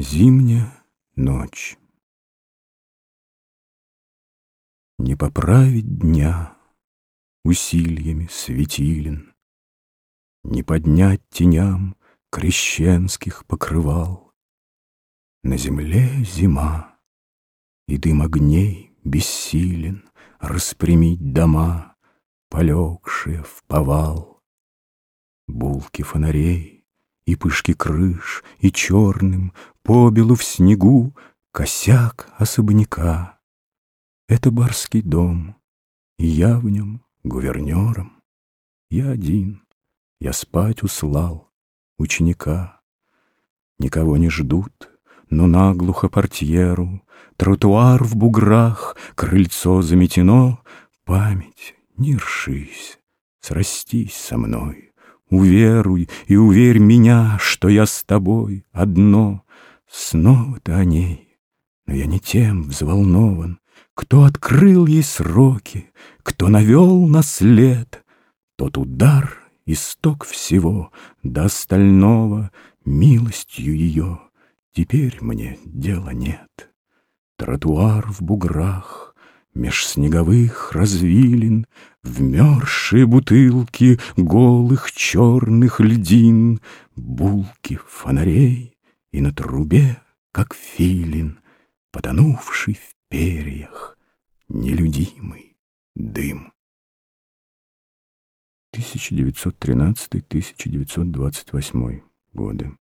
Зимняя ночь Не поправить дня усилиями светилен, Не поднять теням крещенских покрывал. На земле зима, и дым огней бессилен Распрямить дома, полегшие в повал. Булки фонарей и пышки крыш, и черным Побелу в снегу косяк особняка. Это барский дом, и я в нем гувернером. Я один, я спать услал ученика. Никого не ждут, но наглухо портьеру, Тротуар в буграх, крыльцо заметено, Память, не ршись, срастись со мной. Уверуй и уверь меня, что я с тобой одно. Снова ты о ней, но я не тем взволнован, Кто открыл ей сроки, кто навел на след, Тот удар, исток всего, до остального Милостью ее теперь мне дела нет. Тротуар в буграх, Меж снеговых развилин Вмерзшие бутылки голых черных льдин, Булки фонарей и на трубе, как филин, Потонувший в перьях нелюдимый дым. 1913-1928 годы.